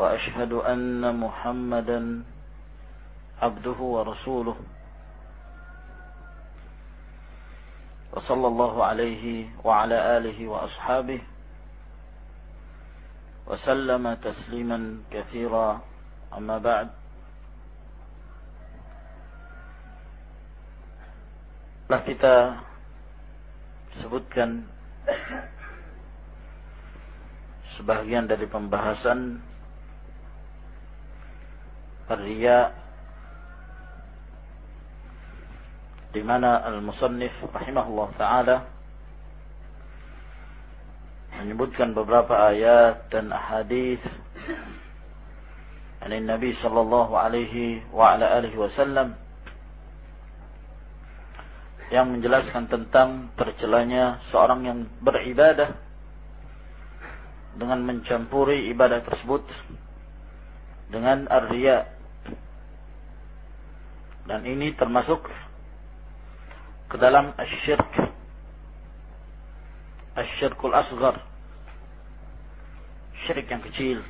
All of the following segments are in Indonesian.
وأشهد أن محمدا عبده ورسوله. وصلى الله عليه وعلى آله وأصحابه وسلم تسليما كثيرا. أما بعد telah kita sebutkan sebagian dari pembahasan Ria di mana al-musannif rahimahullah taala menyebutkan beberapa ayat dan hadis dari Nabi sallallahu alaihi wa ala alihi wasallam yang menjelaskan tentang tercelanya seorang yang beribadah dengan mencampuri ibadah tersebut dengan ar-riya dan ini termasuk ke dalam asyirk. Asyirkul asgar syirik yang kecil.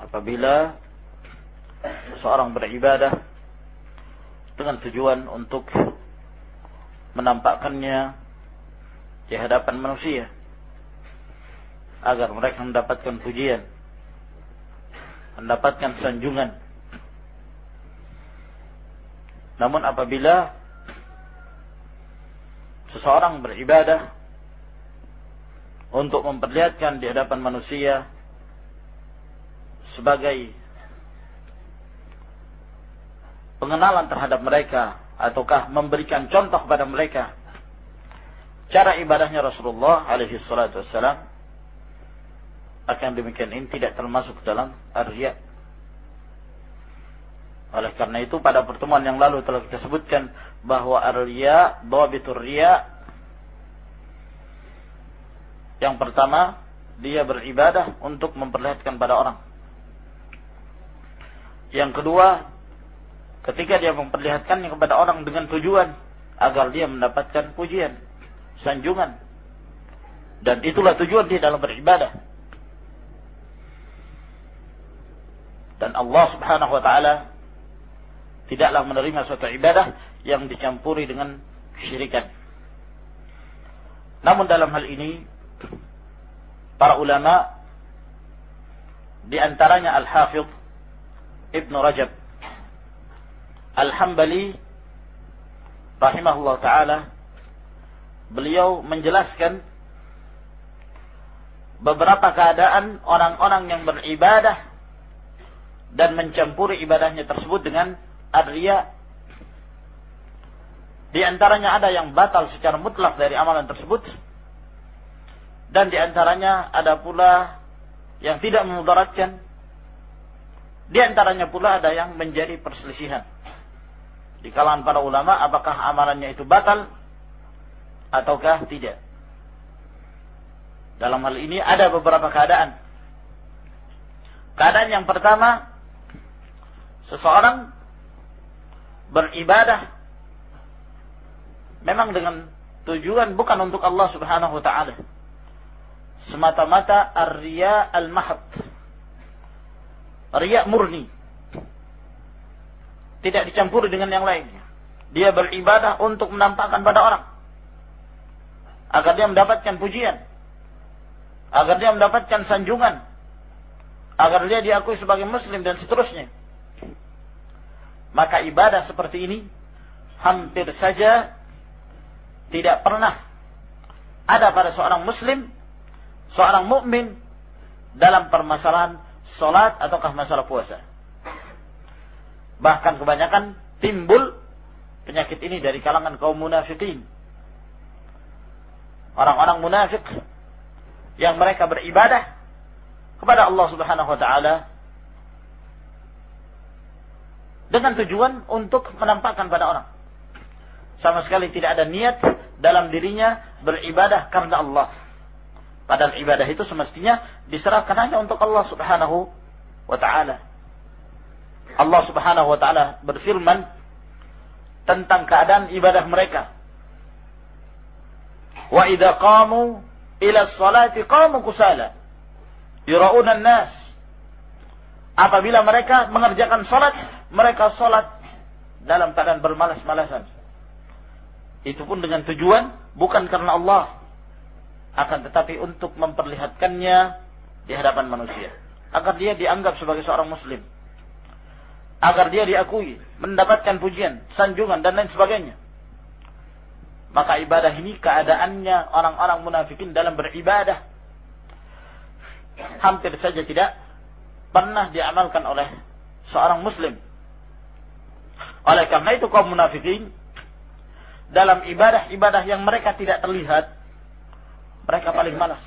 Apabila seseorang beribadah dengan tujuan untuk menampakkannya di hadapan manusia agar mereka mendapatkan pujian mendapatkan sanjungan namun apabila seseorang beribadah untuk memperlihatkan di hadapan manusia sebagai pengenalan terhadap mereka ataukah memberikan contoh pada mereka cara ibadahnya Rasulullah alaihi salatu wassalam akan demikian ini tidak termasuk dalam arya oleh karena itu pada pertemuan yang lalu telah kita sebutkan bahwa ar-riya, dhabitur riya yang pertama dia beribadah untuk memperlihatkan pada orang. Yang kedua, ketika dia memperlihatkannya kepada orang dengan tujuan agar dia mendapatkan pujian, sanjungan. Dan itulah tujuan dia dalam beribadah. Dan Allah Subhanahu wa taala tidaklah menerima suatu ibadah yang dicampuri dengan syirikan. Namun dalam hal ini para ulama di antaranya Al-Hafidh Ibn Rajab Al-Hambali rahimahullah taala beliau menjelaskan beberapa keadaan orang-orang yang beribadah dan mencampuri ibadahnya tersebut dengan ar-riya. Di antaranya ada yang batal secara mutlak dari amalan tersebut. Dan di antaranya ada pula yang tidak memudaratkan. Di antaranya pula ada yang menjadi perselisihan. Di kalangan para ulama apakah amalannya itu batal ataukah tidak. Dalam hal ini ada beberapa keadaan. Keadaan yang pertama, seseorang beribadah memang dengan tujuan bukan untuk Allah Subhanahu wa taala. Semata-mata ar-riya al-mahad. Riya murni. Tidak dicampuri dengan yang lainnya. Dia beribadah untuk menampakkan pada orang. Agar dia mendapatkan pujian. Agar dia mendapatkan sanjungan. Agar dia diakui sebagai muslim dan seterusnya. Maka ibadah seperti ini hampir saja tidak pernah ada pada seorang muslim, seorang mukmin dalam permasalahan solat ataukah masalah puasa. Bahkan kebanyakan timbul penyakit ini dari kalangan kaum munafikin. Orang-orang munafik yang mereka beribadah kepada Allah Subhanahu wa taala dengan tujuan untuk menampakkan pada orang. Sama sekali tidak ada niat dalam dirinya beribadah karena Allah. Padahal ibadah itu semestinya diserahkan hanya untuk Allah Subhanahu wa taala. Allah Subhanahu wa taala berfirman tentang keadaan ibadah mereka. Wa idza qamu ila salati qamu kusala. Yura'una nas Apabila mereka mengerjakan salat, mereka salat dalam keadaan bermalas-malasan. Itu pun dengan tujuan bukan karena Allah, akan tetapi untuk memperlihatkannya di hadapan manusia, agar dia dianggap sebagai seorang muslim. Agar dia diakui, mendapatkan pujian, sanjungan dan lain sebagainya. Maka ibadah ini keadaannya orang-orang munafikin dalam beribadah hampir saja tidak pernah diamalkan oleh seorang muslim. Oleh karena itu kaum munafikin dalam ibadah-ibadah yang mereka tidak terlihat mereka paling malas.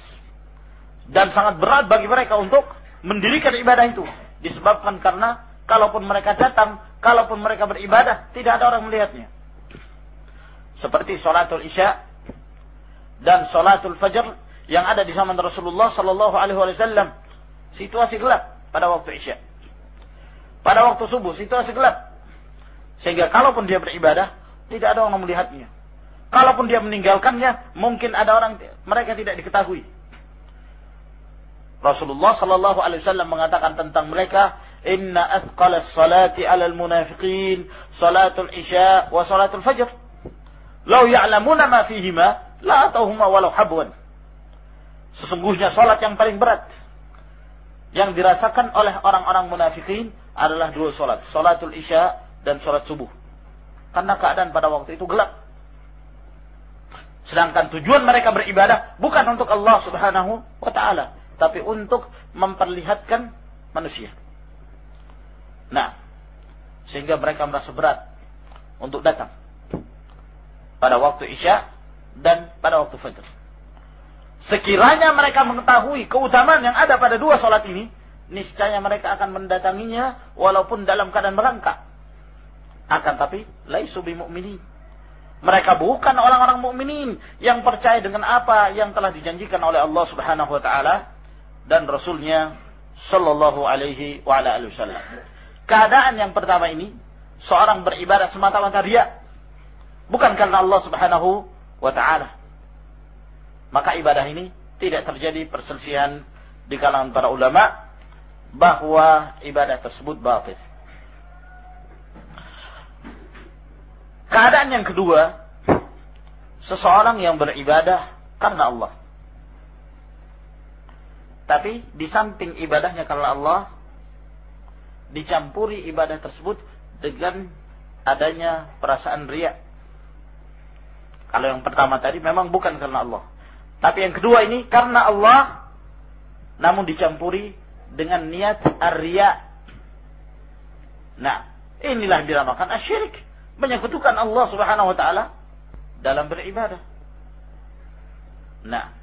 Dan sangat berat bagi mereka untuk mendirikan ibadah itu disebabkan karena kalaupun mereka datang, kalaupun mereka beribadah, tidak ada orang melihatnya. Seperti sholatul isya dan sholatul fajr yang ada di zaman Rasulullah Sallallahu Alaihi Wasallam. Situasi gelap pada waktu Isya. Pada waktu subuh situasi gelap. Sehingga kalaupun dia beribadah, tidak ada orang melihatnya. Kalaupun dia meninggalkannya, mungkin ada orang mereka tidak diketahui. Rasulullah Sallallahu Alaihi Wasallam mengatakan tentang mereka, Inna athqala salati alal munafiqin salatul isya wa salatul fajr. Lau ya'lamuna ma fihima, la atauhuma walau habwan. Sesungguhnya salat yang paling berat yang dirasakan oleh orang-orang munafikin adalah dua solat. Solatul isya dan solat subuh. Karena keadaan pada waktu itu gelap. Sedangkan tujuan mereka beribadah bukan untuk Allah subhanahu wa ta'ala. Tapi untuk memperlihatkan manusia. Nah, sehingga mereka merasa berat untuk datang. Pada waktu isya dan pada waktu fajr. Sekiranya mereka mengetahui keutamaan yang ada pada dua sholat ini, niscaya mereka akan mendatanginya walaupun dalam keadaan merangkak. Akan tapi, laisu mu'minin. Mereka bukan orang-orang mukminin yang percaya dengan apa yang telah dijanjikan oleh Allah Subhanahu wa taala dan Rasulnya sallallahu alaihi wa ala alihi wasallam. Keadaan yang pertama ini seorang beribadah semata-mata dia bukan karena Allah Subhanahu wa taala maka ibadah ini tidak terjadi perselisihan di kalangan para ulama bahwa ibadah tersebut batil. Keadaan yang kedua, seseorang yang beribadah karena Allah. Tapi di samping ibadahnya karena Allah, dicampuri ibadah tersebut dengan adanya perasaan riak. Kalau yang pertama tadi memang bukan karena Allah. Tapi yang kedua ini karena Allah namun dicampuri dengan niat arya. Nah, inilah dinamakan asyirik, menyekutukan Allah Subhanahu wa taala dalam beribadah. Nah,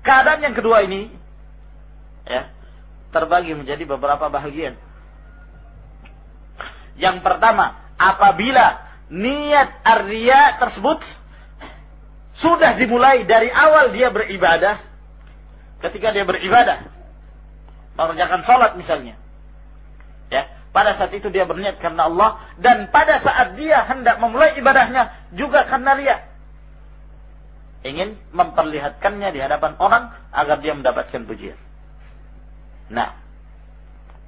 keadaan yang kedua ini ya, terbagi menjadi beberapa bahagian. Yang pertama, apabila niat arya tersebut sudah dimulai dari awal dia beribadah, ketika dia beribadah, mengerjakan sholat misalnya, ya, pada saat itu dia berniat karena Allah dan pada saat dia hendak memulai ibadahnya juga karena dia ingin memperlihatkannya di hadapan orang agar dia mendapatkan pujian. Nah,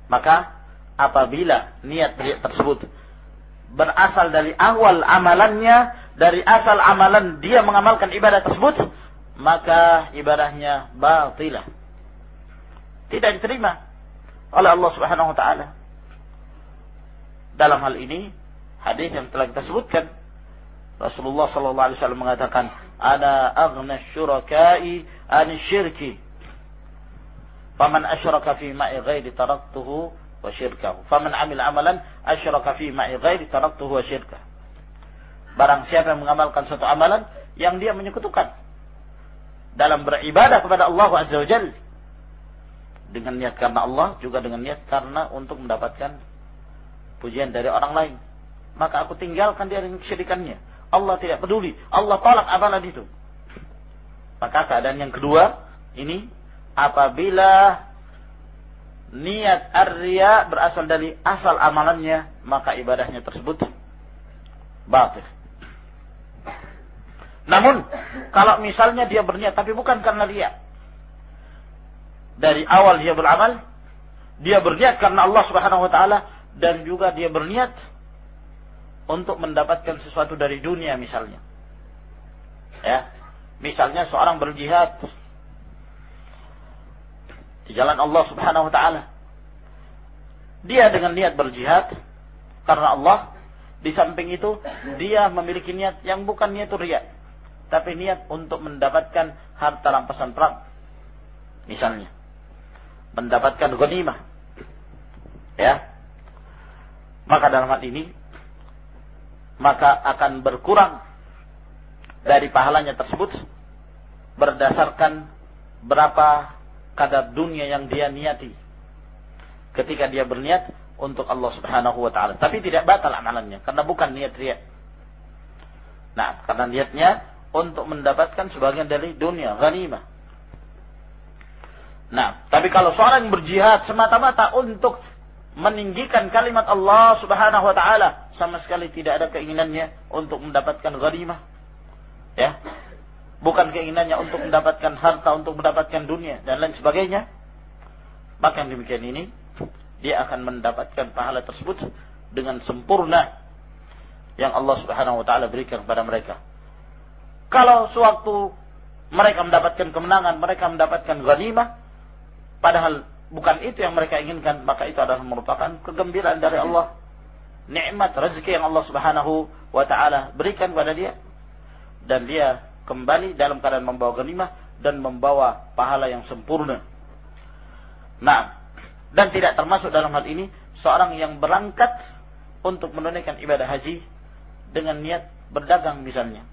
maka apabila niat tersebut berasal dari awal amalannya dari asal amalan dia mengamalkan ibadah tersebut, maka ibadahnya batilah. Tidak diterima oleh Allah Subhanahu wa taala. Dalam hal ini, hadis yang telah kita sebutkan, Rasulullah sallallahu alaihi wasallam mengatakan, "Ana aghna syuraka'i an syirki." Faman asyraka fi ma'i ghairi taraktuhu wa syirkahu. Faman amil amalan asyraka fi ma'i ghairi taraktuhu wa syirkahu. Barang siapa yang mengamalkan suatu amalan yang dia menyekutukan dalam beribadah kepada Allah Azza wa Jal dengan niat karena Allah juga dengan niat karena untuk mendapatkan pujian dari orang lain. Maka aku tinggalkan dia dengan kesyirikannya. Allah tidak peduli. Allah tolak amalan itu. Maka keadaan yang kedua ini apabila niat arya berasal dari asal amalannya maka ibadahnya tersebut batil. Namun kalau misalnya dia berniat tapi bukan karena dia dari awal dia beramal, dia berniat karena Allah Subhanahu wa taala dan juga dia berniat untuk mendapatkan sesuatu dari dunia misalnya. Ya. Misalnya seorang berjihad di jalan Allah Subhanahu wa taala. Dia dengan niat berjihad karena Allah, di samping itu dia memiliki niat yang bukan niat riya, tapi niat untuk mendapatkan harta rampasan perang. Misalnya mendapatkan ghanimah. Ya. Maka dalam hal ini maka akan berkurang dari pahalanya tersebut berdasarkan berapa kadar dunia yang dia niati ketika dia berniat untuk Allah Subhanahu wa taala. Tapi tidak batal amalannya karena bukan niat riya nah karena niatnya untuk mendapatkan sebagian dari dunia ghanimah. Nah, tapi kalau seorang berjihad semata-mata untuk meninggikan kalimat Allah Subhanahu wa taala, sama sekali tidak ada keinginannya untuk mendapatkan ghanimah. Ya. Bukan keinginannya untuk mendapatkan harta, untuk mendapatkan dunia dan lain sebagainya. Yang demikian ini dia akan mendapatkan pahala tersebut dengan sempurna yang Allah Subhanahu wa taala berikan kepada mereka. Kalau sewaktu mereka mendapatkan kemenangan, mereka mendapatkan ghanimah, Padahal bukan itu yang mereka inginkan, maka itu adalah merupakan kegembiraan dari Allah. Nikmat rezeki yang Allah Subhanahu wa taala berikan kepada dia dan dia kembali dalam keadaan membawa ghanimah dan membawa pahala yang sempurna. Nah, dan tidak termasuk dalam hal ini seorang yang berangkat untuk menunaikan ibadah haji dengan niat berdagang misalnya.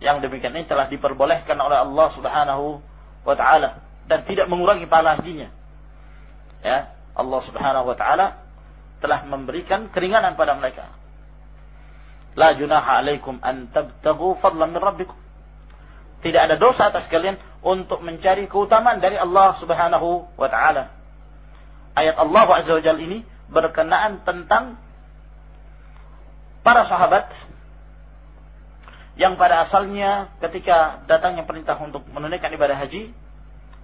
Yang demikian ini telah diperbolehkan oleh Allah Subhanahu wa taala dan tidak mengurangi pahala hajinya. Ya, Allah Subhanahu wa taala telah memberikan keringanan pada mereka. La junaha alaikum an tabtagu fadlan min rabbikum. Tidak ada dosa atas kalian untuk mencari keutamaan dari Allah Subhanahu wa taala. Ayat Allah Azza wa ini berkenaan tentang para sahabat yang pada asalnya ketika datangnya perintah untuk menunaikan ibadah haji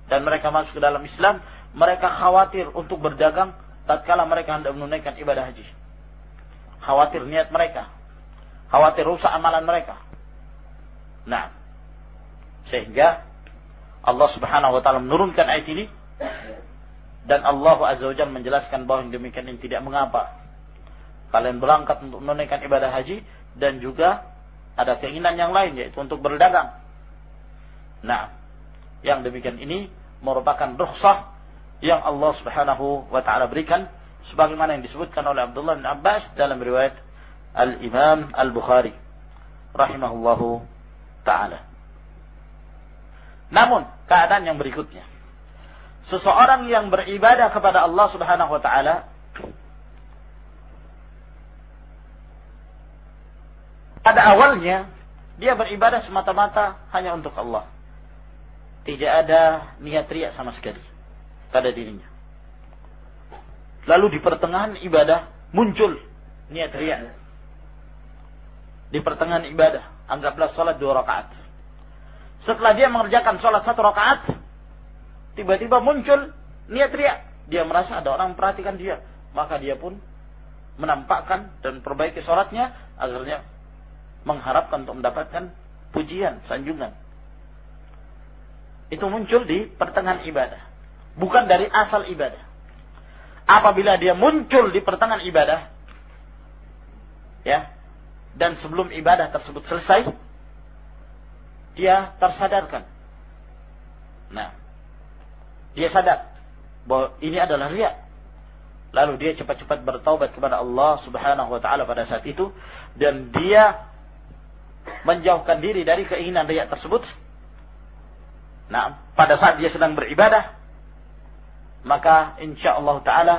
dan mereka masuk ke dalam Islam, mereka khawatir untuk berdagang tatkala mereka hendak menunaikan ibadah haji. Khawatir niat mereka. Khawatir rusak amalan mereka. Nah, sehingga Allah Subhanahu wa taala menurunkan ayat ini dan Allah Azza wa Jalla menjelaskan bahwa yang demikian ini tidak mengapa. Kalian berangkat untuk menunaikan ibadah haji dan juga ada keinginan yang lain yaitu untuk berdagang. Nah, yang demikian ini merupakan rukhsah yang Allah Subhanahu wa taala berikan sebagaimana yang disebutkan oleh Abdullah bin Abbas dalam riwayat Al-Imam Al-Bukhari rahimahullahu taala. Namun, keadaan yang berikutnya. Seseorang yang beribadah kepada Allah Subhanahu wa taala pada awalnya dia beribadah semata-mata hanya untuk Allah tidak ada niat riak sama sekali pada dirinya. Lalu di pertengahan ibadah muncul niat riak. Di pertengahan ibadah, anggaplah sholat dua rakaat. Setelah dia mengerjakan sholat satu rakaat, tiba-tiba muncul niat riak. Dia merasa ada orang memperhatikan dia. Maka dia pun menampakkan dan perbaiki sholatnya agarnya mengharapkan untuk mendapatkan pujian, sanjungan itu muncul di pertengahan ibadah. Bukan dari asal ibadah. Apabila dia muncul di pertengahan ibadah, ya, dan sebelum ibadah tersebut selesai, dia tersadarkan. Nah, dia sadar bahwa ini adalah riak. Lalu dia cepat-cepat bertaubat kepada Allah Subhanahu wa taala pada saat itu dan dia menjauhkan diri dari keinginan riak tersebut Nah, pada saat dia sedang beribadah, maka insya Allah Taala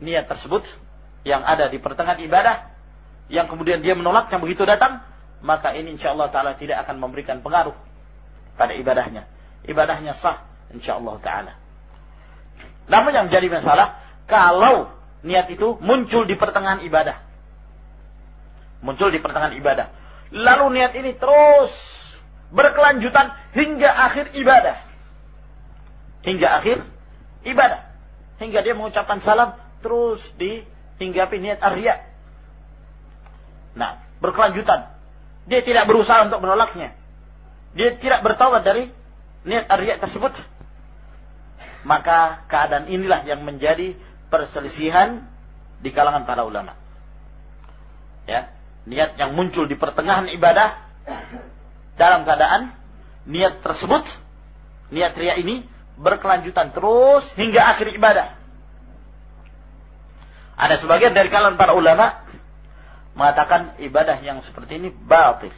niat tersebut yang ada di pertengahan ibadah yang kemudian dia menolaknya begitu datang maka ini insya Allah Taala tidak akan memberikan pengaruh pada ibadahnya. Ibadahnya sah insya Allah Taala. Namun yang jadi masalah kalau niat itu muncul di pertengahan ibadah. Muncul di pertengahan ibadah. Lalu niat ini terus berkelanjutan hingga akhir ibadah hingga akhir ibadah hingga dia mengucapkan salam terus dihinggapi niat arya. Nah, berkelanjutan. Dia tidak berusaha untuk menolaknya. Dia tidak bertawad dari niat arya tersebut. Maka keadaan inilah yang menjadi perselisihan di kalangan para ulama. Ya, niat yang muncul di pertengahan ibadah dalam keadaan niat tersebut, niat ria ini berkelanjutan terus hingga akhir ibadah. Ada sebagian dari kalangan para ulama mengatakan ibadah yang seperti ini batil.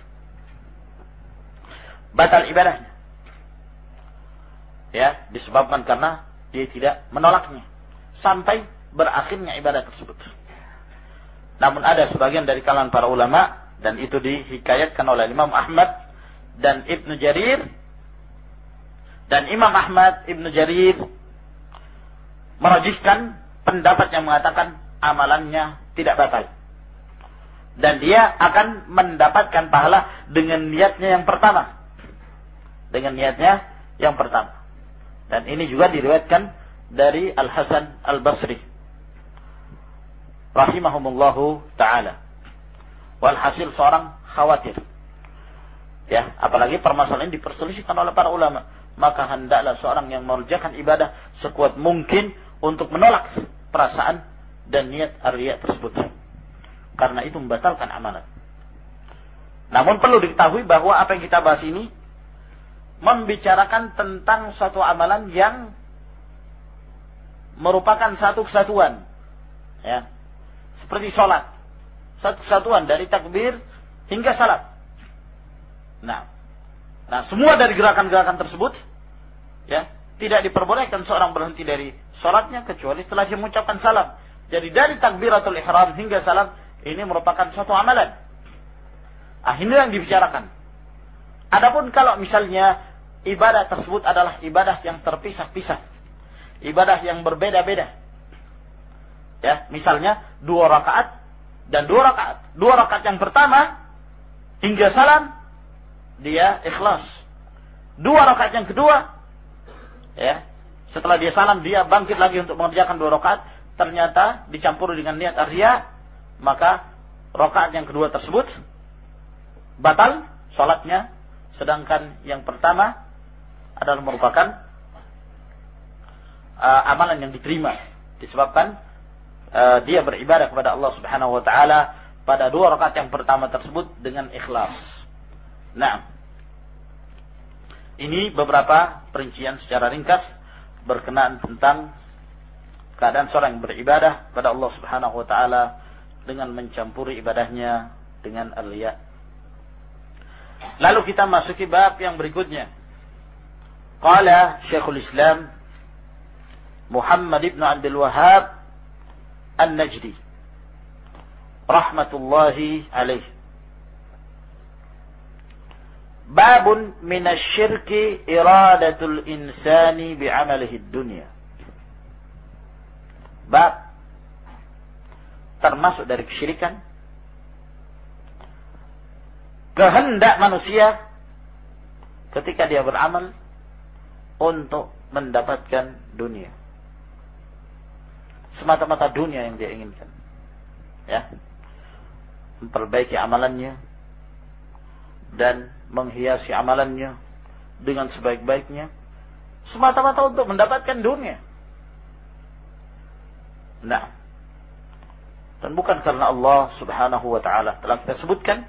Batal ibadahnya. Ya, disebabkan karena dia tidak menolaknya sampai berakhirnya ibadah tersebut. Namun ada sebagian dari kalangan para ulama dan itu dihikayatkan oleh Imam Ahmad dan Ibnu Jarir dan Imam Ahmad Ibnu Jarir merajihkan pendapat yang mengatakan amalannya tidak batal. Dan dia akan mendapatkan pahala dengan niatnya yang pertama. Dengan niatnya yang pertama. Dan ini juga diriwayatkan dari Al-Hasan Al-Basri. Rahimahumullahu ta'ala. Walhasil seorang khawatir. Ya, apalagi permasalahan diperselisihkan oleh para ulama. Maka hendaklah seorang yang mengerjakan ibadah sekuat mungkin untuk menolak perasaan dan niat arya tersebut. Karena itu membatalkan amalan. Namun perlu diketahui bahwa apa yang kita bahas ini membicarakan tentang suatu amalan yang merupakan satu kesatuan. Ya. Seperti sholat. Satu kesatuan dari takbir hingga salat. Nah, nah semua dari gerakan-gerakan tersebut ya tidak diperbolehkan seorang berhenti dari sholatnya kecuali setelah dia mengucapkan salam. Jadi dari takbiratul ihram hingga salam ini merupakan suatu amalan. Ah ini yang dibicarakan. Adapun kalau misalnya ibadah tersebut adalah ibadah yang terpisah-pisah. Ibadah yang berbeda-beda. Ya, misalnya dua rakaat dan dua rakaat. Dua rakaat yang pertama hingga salam dia ikhlas. Dua rakaat yang kedua ya, setelah dia salam dia bangkit lagi untuk mengerjakan dua rakaat ternyata dicampur dengan niat arya, maka rokaat yang kedua tersebut batal sholatnya, sedangkan yang pertama adalah merupakan uh, amalan yang diterima disebabkan uh, dia beribadah kepada Allah Subhanahu wa taala pada dua rakaat yang pertama tersebut dengan ikhlas. Nah, ini beberapa perincian secara ringkas berkenaan tentang keadaan seorang yang beribadah pada Allah Subhanahu wa taala dengan mencampuri ibadahnya dengan alia. Lalu kita masuki bab yang berikutnya. Qala Syekhul Islam Muhammad ibn Abdul Wahhab An-Najdi rahmatullahi alaih. Babun minasyirki iradatul insani bi'amalihi dunya bab termasuk dari kesyirikan. Kehendak manusia ketika dia beramal untuk mendapatkan dunia. Semata-mata dunia yang dia inginkan. Ya. Memperbaiki amalannya. Dan menghiasi amalannya dengan sebaik-baiknya semata-mata untuk mendapatkan dunia Nah. Dan bukan karena Allah subhanahu wa ta'ala. Telah kita sebutkan,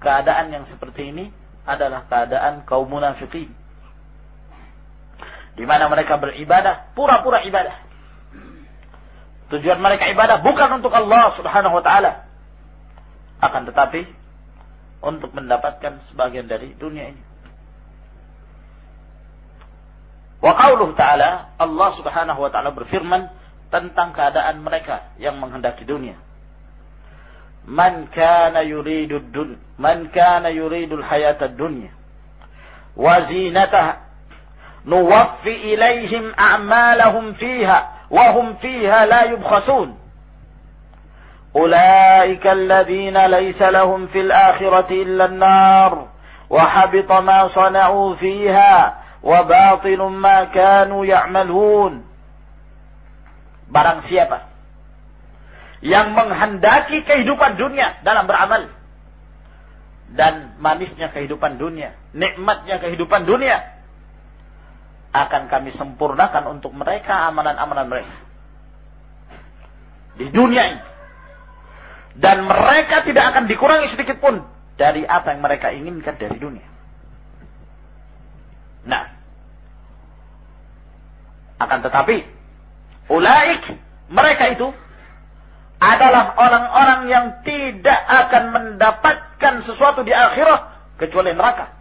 keadaan yang seperti ini adalah keadaan kaum munafikin. Di mana mereka beribadah, pura-pura ibadah. Tujuan mereka ibadah bukan untuk Allah subhanahu wa ta'ala. Akan tetapi, untuk mendapatkan sebagian dari dunia ini. Wa qauluhu ta'ala, Allah Subhanahu wa taala berfirman tentang keadaan mereka yang menghendaki dunia. Man kana yuridu dun man kana yuridu al-hayata ad-dunya wa zinataha nuwaffi ilaihim a'malahum fiha wa hum fiha la yubkhasun. أولئك الذين ليس لهم في الآخرة إلا النار وحبط ما صنعوا فيها وباطل ما كانوا يعملون Barang siapa yang menghendaki kehidupan dunia dalam beramal dan manisnya kehidupan dunia, nikmatnya kehidupan dunia akan kami sempurnakan untuk mereka amalan-amalan mereka di dunia ini. Dan mereka tidak akan dikurangi sedikit pun dari apa yang mereka inginkan dari dunia. Nah, akan tetapi, ulaik mereka itu adalah orang-orang yang tidak akan mendapatkan sesuatu di akhirat kecuali neraka.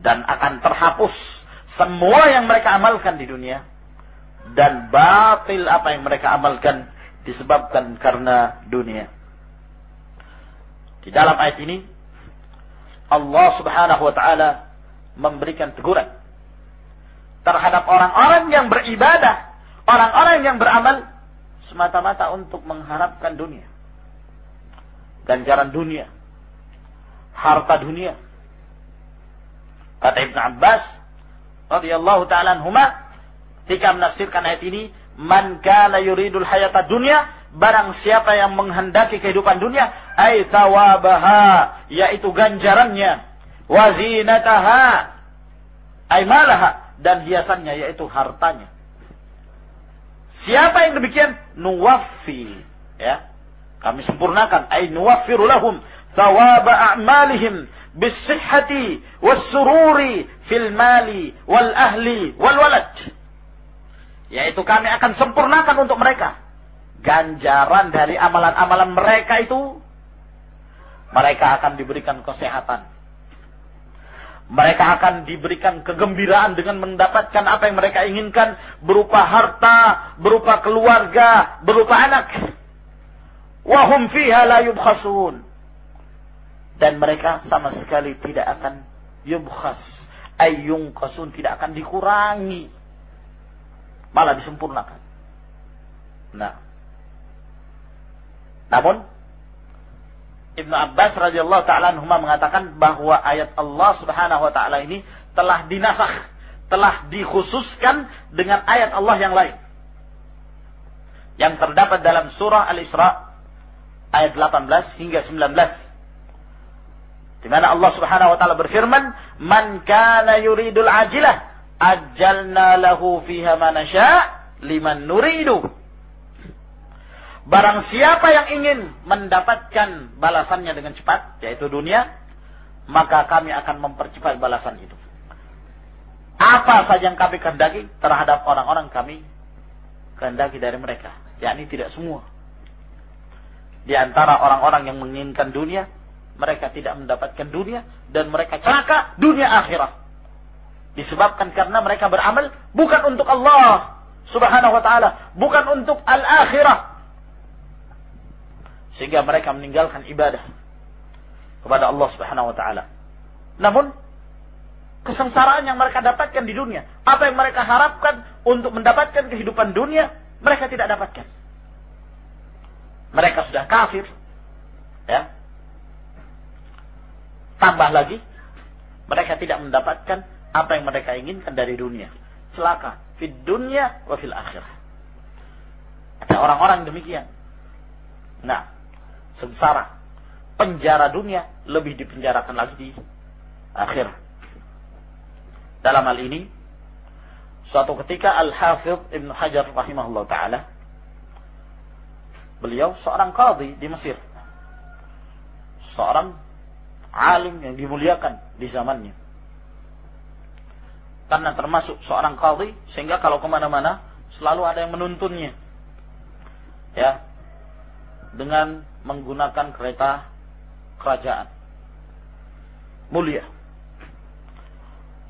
Dan akan terhapus semua yang mereka amalkan di dunia. Dan batil apa yang mereka amalkan disebabkan karena dunia. Di dalam ayat ini, Allah subhanahu wa ta'ala memberikan teguran terhadap orang-orang yang beribadah, orang-orang yang beramal semata-mata untuk mengharapkan dunia. Ganjaran dunia, harta dunia. Kata Ibn Abbas radhiyallahu taala anhuma ketika menafsirkan ayat ini, "Man kana yuridul hayata dunya" barang siapa yang menghendaki kehidupan dunia, ay thawabaha, yaitu ganjarannya, wazinataha, ay malaha, dan hiasannya yaitu hartanya. Siapa yang demikian? Nuwaffi. Ya. Kami sempurnakan. Ay nuwaffiru lahum thawaba a'malihim bisihhati wassururi fil mali wal ahli wal walad. Yaitu kami akan sempurnakan untuk mereka. Ganjaran dari amalan-amalan mereka itu. Mereka akan diberikan kesehatan mereka akan diberikan kegembiraan dengan mendapatkan apa yang mereka inginkan berupa harta, berupa keluarga, berupa anak. Wahum fiha la yubkhasun. Dan mereka sama sekali tidak akan yubkhas. Ayyung kasun tidak akan dikurangi. Malah disempurnakan. Nah. Namun Ibnu Abbas radhiyallahu taala anhuma mengatakan bahwa ayat Allah Subhanahu wa taala ini telah dinasakh, telah dikhususkan dengan ayat Allah yang lain. Yang terdapat dalam surah Al-Isra ayat 18 hingga 19. Di mana Allah Subhanahu wa taala berfirman, "Man kana yuridul ajilah, ajjalna lahu fiha ma nasha' liman nuridu." Barang siapa yang ingin mendapatkan balasannya dengan cepat, yaitu dunia, maka kami akan mempercepat balasan itu. Apa saja yang kami kehendaki terhadap orang-orang kami kehendaki dari mereka, yakni tidak semua. Di antara orang-orang yang menginginkan dunia, mereka tidak mendapatkan dunia dan mereka celaka dunia akhirat. Disebabkan karena mereka beramal bukan untuk Allah Subhanahu wa taala, bukan untuk al-akhirah, sehingga mereka meninggalkan ibadah kepada Allah Subhanahu wa taala. Namun kesengsaraan yang mereka dapatkan di dunia, apa yang mereka harapkan untuk mendapatkan kehidupan dunia, mereka tidak dapatkan. Mereka sudah kafir. Ya. Tambah lagi, mereka tidak mendapatkan apa yang mereka inginkan dari dunia. Celaka fid dunia wa fil akhirah. Ada orang-orang demikian. Nah, sengsara. Penjara dunia lebih dipenjarakan lagi di akhir. Dalam hal ini, suatu ketika Al-Hafidh Ibn Hajar rahimahullah ta'ala, beliau seorang qadhi di Mesir. Seorang alim yang dimuliakan di zamannya. Karena termasuk seorang qadhi, sehingga kalau ke mana-mana, selalu ada yang menuntunnya. Ya, dengan menggunakan kereta kerajaan. Mulia.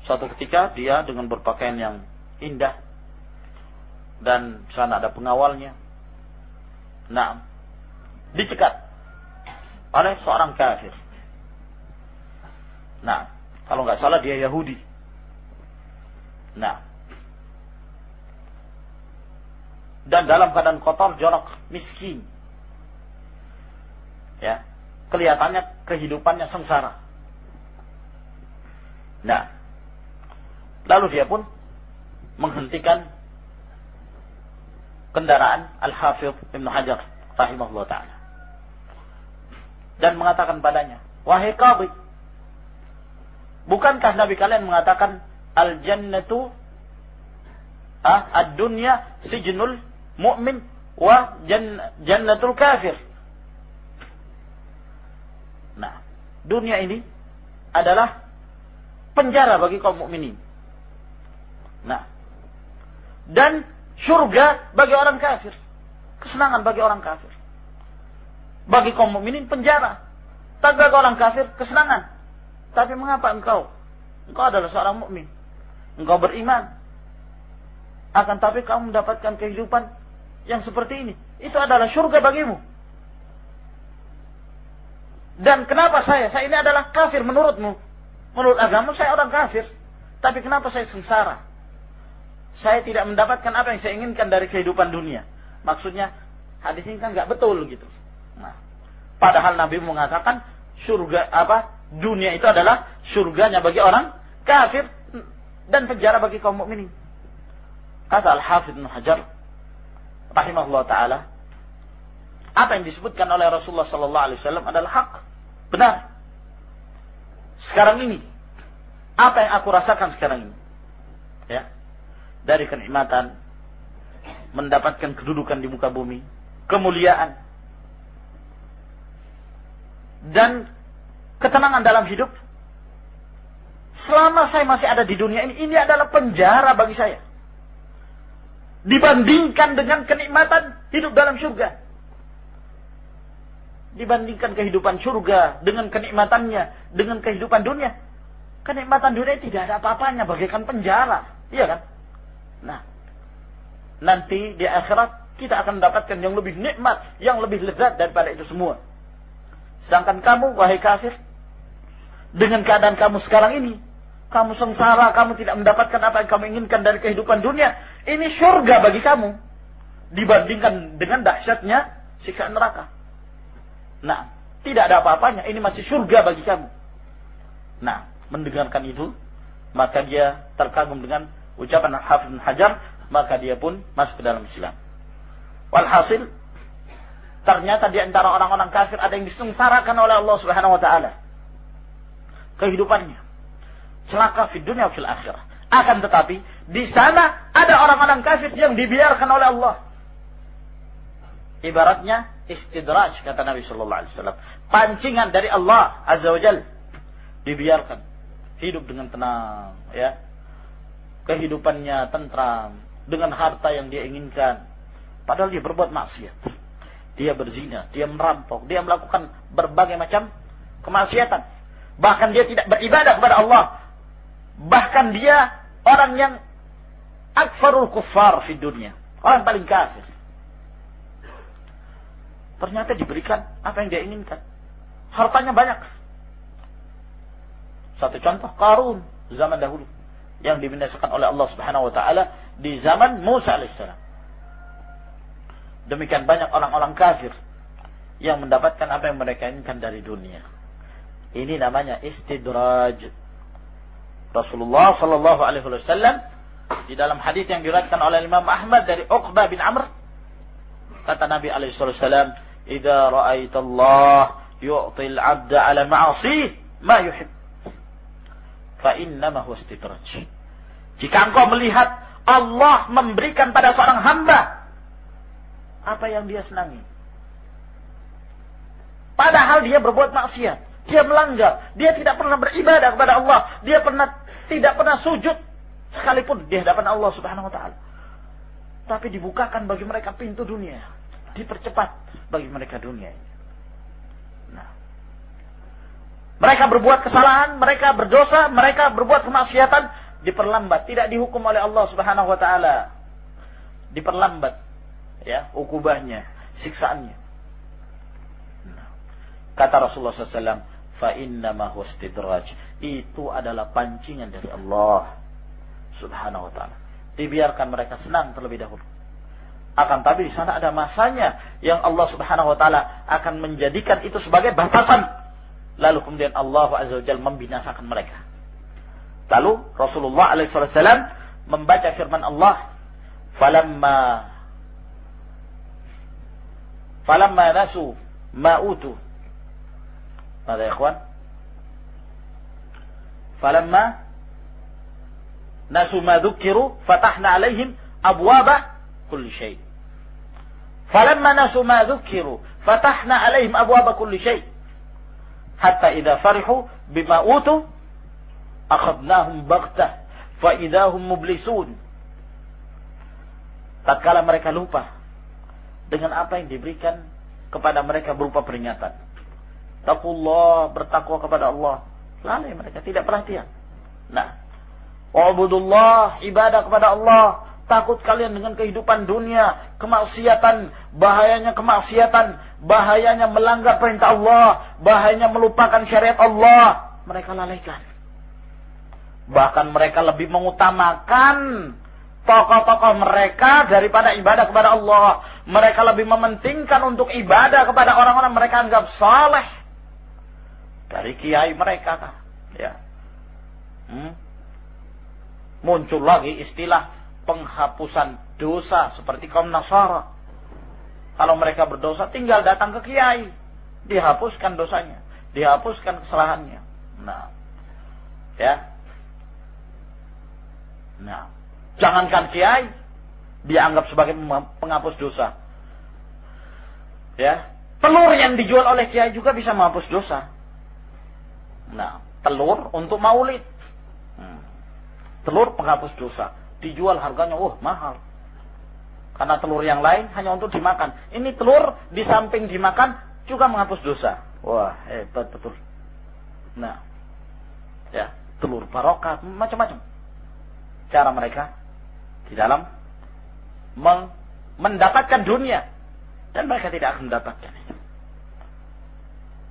Suatu ketika dia dengan berpakaian yang indah dan sana ada pengawalnya. Nah, dicegat oleh seorang kafir. Nah, kalau nggak salah dia Yahudi. Nah, dan dalam keadaan kotor, jorok, miskin. Ya, kelihatannya kehidupannya sengsara. Nah, lalu dia pun menghentikan kendaraan Al-Hafidh Ibn Hajar rahimahullah ta'ala. Dan mengatakan padanya, Wahai Qadhi, bukankah Nabi kalian mengatakan Al-Jannatu ah, Ad-Dunya Sijnul Mu'min wa Jannatul Kafir. Nah, dunia ini adalah penjara bagi kaum mukminin. Nah, dan surga bagi orang kafir. Kesenangan bagi orang kafir. Bagi kaum mukminin penjara. Tapi bagi orang kafir kesenangan. Tapi mengapa engkau? Engkau adalah seorang mukmin. Engkau beriman. Akan tapi kamu mendapatkan kehidupan yang seperti ini. Itu adalah surga bagimu. Dan kenapa saya? Saya ini adalah kafir menurutmu. Menurut agama saya orang kafir. Tapi kenapa saya sengsara? saya tidak mendapatkan apa yang saya inginkan dari kehidupan dunia. Maksudnya hadis ini kan nggak betul gitu. Nah, padahal Nabi mengatakan surga apa dunia itu adalah surganya bagi orang kafir dan penjara bagi kaum mukminin. Kata Al Hafidh Ibnu Hajar rahimahullah taala apa yang disebutkan oleh Rasulullah sallallahu alaihi wasallam adalah hak, benar. Sekarang ini apa yang aku rasakan sekarang ini? Ya dari kenikmatan, mendapatkan kedudukan di muka bumi, kemuliaan, dan ketenangan dalam hidup. Selama saya masih ada di dunia ini, ini adalah penjara bagi saya. Dibandingkan dengan kenikmatan hidup dalam surga. Dibandingkan kehidupan surga dengan kenikmatannya, dengan kehidupan dunia. Kenikmatan dunia tidak ada apa-apanya bagaikan penjara. Iya kan? Nah, nanti di akhirat kita akan mendapatkan yang lebih nikmat, yang lebih lezat daripada itu semua. Sedangkan kamu, wahai kafir, dengan keadaan kamu sekarang ini, kamu sengsara, kamu tidak mendapatkan apa yang kamu inginkan dari kehidupan dunia, ini surga bagi kamu. Dibandingkan dengan dahsyatnya siksa neraka. Nah, tidak ada apa-apanya, ini masih surga bagi kamu. Nah, mendengarkan itu, maka dia terkagum dengan ucapan Hafiz Hajar, maka dia pun masuk ke dalam Islam. Walhasil, ternyata di antara orang-orang kafir ada yang disengsarakan oleh Allah Subhanahu wa taala. Kehidupannya celaka di dunia fil akhirah. Akan tetapi di sana ada orang-orang kafir yang dibiarkan oleh Allah. Ibaratnya istidraj kata Nabi sallallahu alaihi wasallam. Pancingan dari Allah Azza wa Jalla dibiarkan hidup dengan tenang ya kehidupannya tentram, dengan harta yang dia inginkan. Padahal dia berbuat maksiat. Dia berzina, dia merampok, dia melakukan berbagai macam kemaksiatan. Bahkan dia tidak beribadah kepada Allah. Bahkan dia orang yang akfarul kuffar di dunia. Orang paling kafir. Ternyata diberikan apa yang dia inginkan. Hartanya banyak. Satu contoh, Karun zaman dahulu yang dibinasakan oleh Allah Subhanahu wa taala di zaman Musa alaihissalam. Demikian banyak orang-orang kafir yang mendapatkan apa yang mereka inginkan dari dunia. Ini namanya istidraj. Rasulullah sallallahu alaihi wasallam di dalam hadis yang diriwayatkan oleh Imam Ahmad dari Uqbah bin Amr kata Nabi alaihi wasallam, "Idza ra'aitallah yu'til 'abda 'ala ma'asi ma yuhib." fa innama huwa istidraj. Jika engkau melihat Allah memberikan pada seorang hamba apa yang dia senangi. Padahal dia berbuat maksiat, dia melanggar, dia tidak pernah beribadah kepada Allah, dia pernah tidak pernah sujud sekalipun di hadapan Allah Subhanahu wa taala. Tapi dibukakan bagi mereka pintu dunia, dipercepat bagi mereka dunia. Nah, Mereka berbuat kesalahan, mereka berdosa, mereka berbuat kemaksiatan, diperlambat, tidak dihukum oleh Allah Subhanahu wa taala. Diperlambat ya, ukubahnya, siksaannya. Kata Rasulullah SAW, fa innama istidraj. Itu adalah pancingan dari Allah Subhanahu wa taala. Dibiarkan mereka senang terlebih dahulu. Akan tapi di sana ada masanya yang Allah Subhanahu wa taala akan menjadikan itu sebagai batasan. Lalu kemudian Allah Azza wa Jalla membinasakan mereka. Lalu Rasulullah alaihi membaca firman Allah, "Falamma falamma nasu ma utu ada ya ikhwan? Falamma nasu ma dhukiru fatahna alaihim abwaba kulli syai. Falamma nasu ma dhukiru fatahna alaihim abwaba kulli syai. Hatta idza farihu bima utu akhadnahum baghtah fa idahum mublisun. Tatkala mereka lupa dengan apa yang diberikan kepada mereka berupa peringatan. Takullah, bertakwa kepada Allah. Lalai mereka tidak perhatian. Nah, Wa'budullah, ibadah kepada Allah. Takut kalian dengan kehidupan dunia, kemaksiatan, bahayanya kemaksiatan, bahayanya melanggar perintah Allah, bahayanya melupakan syariat Allah. Mereka lalaikan. Bahkan mereka lebih mengutamakan tokoh-tokoh mereka daripada ibadah kepada Allah. Mereka lebih mementingkan untuk ibadah kepada orang-orang mereka anggap saleh dari kiai mereka kah? Ya. Hmm? Muncul lagi istilah penghapusan dosa seperti kaum Nasara. Kalau mereka berdosa tinggal datang ke kiai, dihapuskan dosanya, dihapuskan kesalahannya. Nah, ya. Nah, jangankan kiai dianggap sebagai penghapus dosa. Ya, telur yang dijual oleh kiai juga bisa menghapus dosa. Nah, telur untuk maulid. Hmm. Telur penghapus dosa. Dijual harganya, wah mahal. Karena telur yang lain hanya untuk dimakan. Ini telur di samping dimakan juga menghapus dosa. Wah, hebat betul. Nah, ya, telur barokah, macam-macam. Cara mereka di dalam mendapatkan dunia dan mereka tidak akan mendapatkan itu.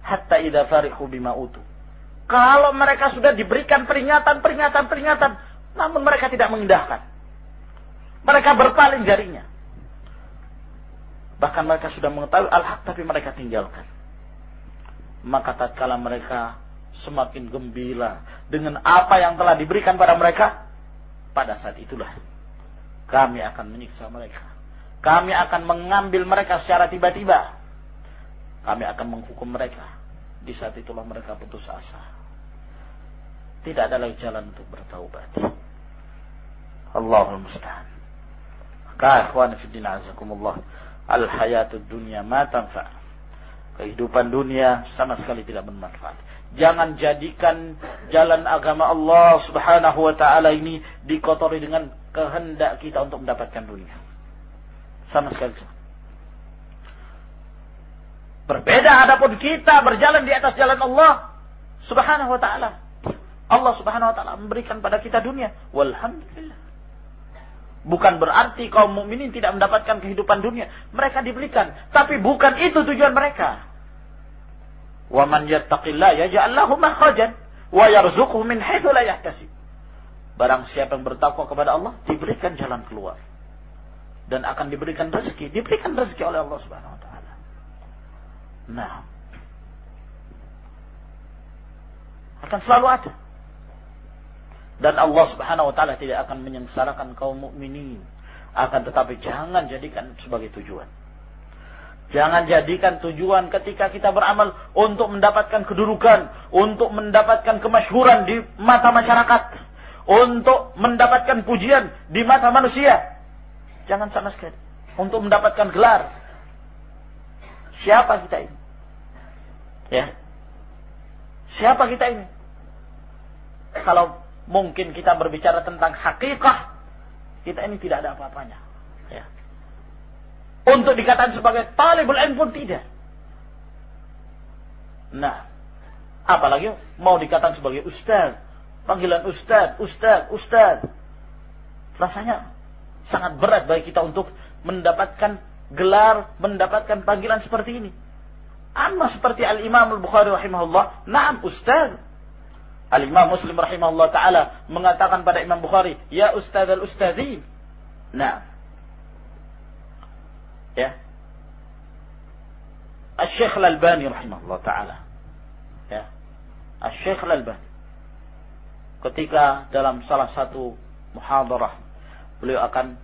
Hatta idza farihu bima utu kalau mereka sudah diberikan peringatan, peringatan, peringatan, namun mereka tidak mengindahkan. Mereka berpaling jarinya. Bahkan mereka sudah mengetahui al-haq tapi mereka tinggalkan. Maka tatkala mereka semakin gembira dengan apa yang telah diberikan pada mereka, pada saat itulah kami akan menyiksa mereka. Kami akan mengambil mereka secara tiba-tiba. Kami akan menghukum mereka. Di saat itulah mereka putus asa tidak ada lagi jalan untuk bertaubat. Allahul musta'an. Maka ikhwan fillah azakumullah, al hayatud dunya ma tanfa. Kehidupan dunia sama sekali tidak bermanfaat. Jangan jadikan jalan agama Allah Subhanahu wa taala ini dikotori dengan kehendak kita untuk mendapatkan dunia. Sama sekali. Berbeda adapun kita berjalan di atas jalan Allah Subhanahu wa taala. Allah Subhanahu wa taala memberikan pada kita dunia. Walhamdulillah. Bukan berarti kaum mukminin tidak mendapatkan kehidupan dunia. Mereka diberikan, tapi bukan itu tujuan mereka. Wa man yattaqillah yaj'al lahu makhrajan wa yarzuquhu min haitsu la yahtasib. Barang siapa yang bertakwa kepada Allah, diberikan jalan keluar. Dan akan diberikan rezeki, diberikan rezeki oleh Allah Subhanahu wa taala. Nah, akan selalu ada. Dan Allah Subhanahu wa taala tidak akan menyengsarakan kaum mukminin. Akan tetapi jangan jadikan sebagai tujuan. Jangan jadikan tujuan ketika kita beramal untuk mendapatkan kedudukan, untuk mendapatkan kemasyhuran di mata masyarakat, untuk mendapatkan pujian di mata manusia. Jangan sama sekali. Untuk mendapatkan gelar. Siapa kita ini? Ya. Siapa kita ini? Kalau mungkin kita berbicara tentang hakikat, kita ini tidak ada apa-apanya. Ya. Untuk dikatakan sebagai talibul ilm pun tidak. Nah, Apalagi mau dikatakan sebagai ustaz. Panggilan ustaz, ustaz, ustaz. Rasanya sangat berat bagi kita untuk mendapatkan gelar, mendapatkan panggilan seperti ini. Amma seperti Al-Imam Al-Bukhari rahimahullah, naam ustaz. Al-Imam Muslim rahimahullah taala mengatakan pada Imam Bukhari, "Ya ustaz al-ustazin." Nah. Ya. Al-Syekh Al-Albani rahimahullah taala. Ya. Al-Syekh Al-Albani ketika dalam salah satu muhadarah beliau akan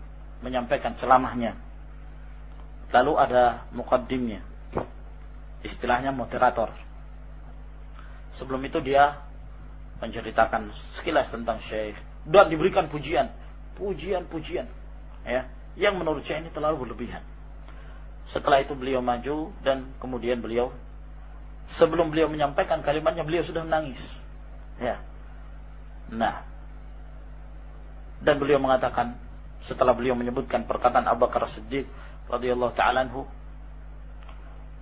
menyampaikan ceramahnya. Lalu ada mukaddimnya. Istilahnya moderator. Sebelum itu dia menceritakan sekilas tentang Syekh dan diberikan pujian, pujian-pujian ya, yang menurut saya ini terlalu berlebihan. Setelah itu beliau maju dan kemudian beliau sebelum beliau menyampaikan kalimatnya beliau sudah menangis. Ya. Nah. Dan beliau mengatakan setelah beliau menyebutkan perkataan Abu Bakar Siddiq radhiyallahu taala anhu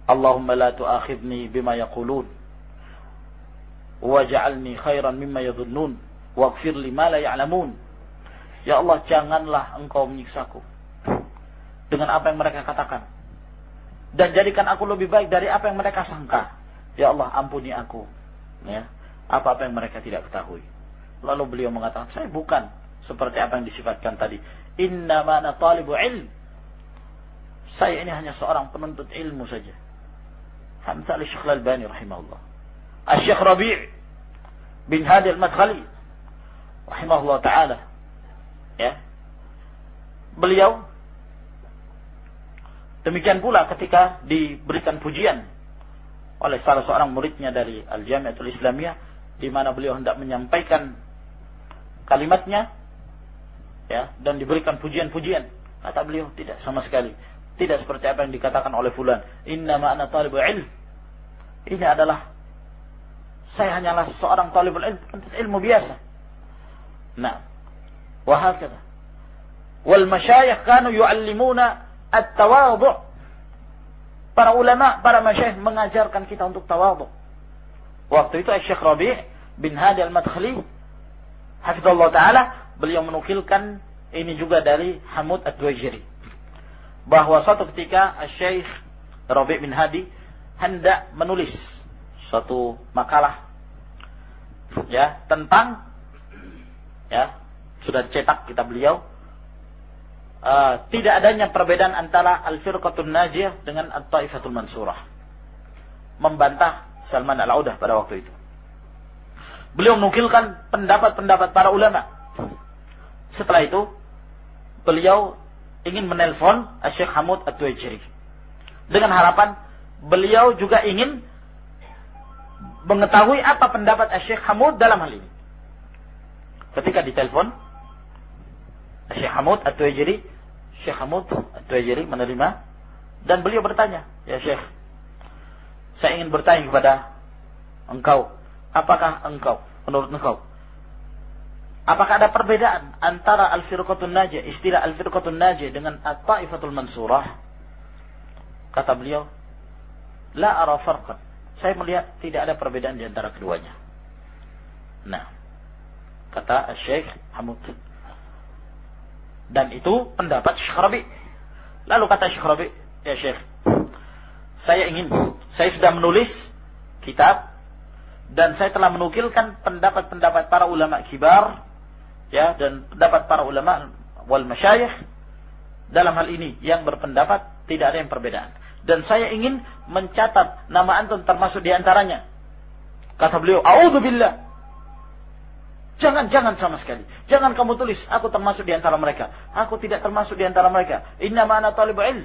Allahumma la tu'akhidni bima yaqulun waj'alni khairan mimma yadhunnun. Waghfir li ma la ya'lamun. Ya Allah janganlah engkau menyiksaku dengan apa yang mereka katakan. Dan jadikan aku lebih baik dari apa yang mereka sangka. Ya Allah ampuni aku. Ya apa-apa yang mereka tidak ketahui. Lalu beliau mengatakan saya bukan seperti apa yang disifatkan tadi. Inna mana talibu ilm. Saya ini hanya seorang penuntut ilmu saja. Hamzah al-Syekh al-Albani rahimahullah Syekh Rabi' bin Hadi al-Madkhali rahimahullah taala. Ya. Beliau demikian pula ketika diberikan pujian oleh salah seorang muridnya dari Al-Jami'atul Islamiyah di mana beliau hendak menyampaikan kalimatnya ya dan diberikan pujian-pujian. Kata beliau tidak sama sekali. Tidak seperti apa yang dikatakan oleh fulan. Inna ana talibu ilm. Ini adalah saya hanyalah seorang talibul ilmu, ilmu biasa. Nah, wahakata. Wal masyayikh kanu yu'allimuna at-tawadhu. Para ulama, para masyayikh mengajarkan kita untuk tawadhu. Waktu itu Syekh Rabi' bin Hadi al-Madkhali hafizallahu taala beliau menukilkan ini juga dari Hamud Ad-Dwajiri bahwa suatu ketika Syekh Rabi' bin Hadi hendak menulis suatu makalah. Ya tentang ya sudah dicetak kitab beliau. Uh, tidak adanya perbedaan antara al-firqatun najiyah dengan at-taifatul mansurah. Membantah Salman al-Audah pada waktu itu. Beliau menukilkan pendapat-pendapat para ulama. Setelah itu beliau ingin menelpon Syekh Hamud At-Tuwajiri dengan harapan beliau juga ingin mengetahui apa pendapat Syekh Hamud dalam hal ini. Ketika ditelepon, Syekh Hamud atau Ejiri, Syekh Hamud atau Ejiri menerima dan beliau bertanya, ya Syekh, saya ingin bertanya kepada engkau, apakah engkau, menurut engkau, apakah ada perbedaan antara al-firqatun najih, istilah al-firqatun najih dengan at-taifatul mansurah? Kata beliau, la ara farqan saya melihat tidak ada perbedaan di antara keduanya. Nah, kata Syekh Hamud. Dan itu pendapat Syekh Rabi. Lalu kata Syekh Rabi, ya Syekh, saya ingin, saya sudah menulis kitab dan saya telah menukilkan pendapat-pendapat para ulama kibar ya dan pendapat para ulama wal masyayikh dalam hal ini yang berpendapat tidak ada yang perbedaan dan saya ingin mencatat nama antum termasuk di antaranya. Kata beliau, "A'udzubillah." Jangan, jangan sama sekali. Jangan kamu tulis, aku termasuk di antara mereka. Aku tidak termasuk di antara mereka. Inna ma'ana talibu ilm.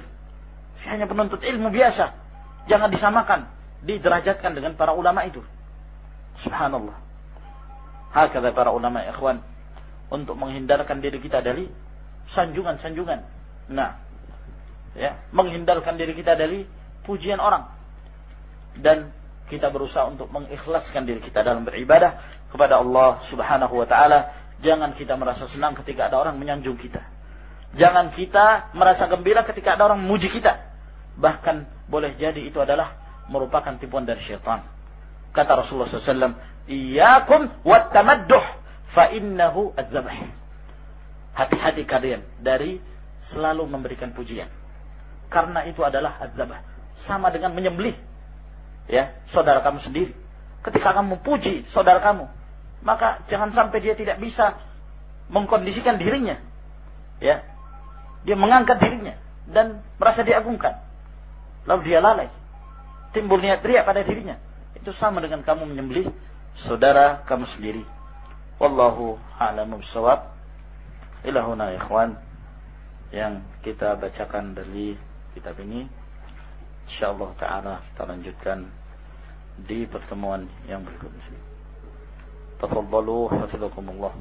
Saya hanya penuntut ilmu biasa. Jangan disamakan, diderajatkan dengan para ulama itu. Subhanallah. Hakada para ulama ikhwan. Untuk menghindarkan diri kita dari sanjungan-sanjungan. Nah, ya, menghindarkan diri kita dari pujian orang dan kita berusaha untuk mengikhlaskan diri kita dalam beribadah kepada Allah Subhanahu wa taala. Jangan kita merasa senang ketika ada orang menyanjung kita. Jangan kita merasa gembira ketika ada orang memuji kita. Bahkan boleh jadi itu adalah merupakan tipuan dari syaitan. Kata Rasulullah SAW, Iyakum wat tamadduh fa innahu adzabah. Hati-hati kalian dari selalu memberikan pujian. Karena itu adalah adzabah. Sama dengan menyembelih. Ya, saudara kamu sendiri. Ketika kamu puji saudara kamu, maka jangan sampai dia tidak bisa mengkondisikan dirinya. Ya. Dia mengangkat dirinya dan merasa diagungkan. Lalu dia lalai. Timbul niat riak pada dirinya. Itu sama dengan kamu menyembelih saudara kamu sendiri. Wallahu a'lamu bissawab. Ilahuna ikhwan yang kita bacakan dari kitab ini insyaallah taala kita lanjutkan di pertemuan yang berikutnya. Tafadhalu hafizakumullah.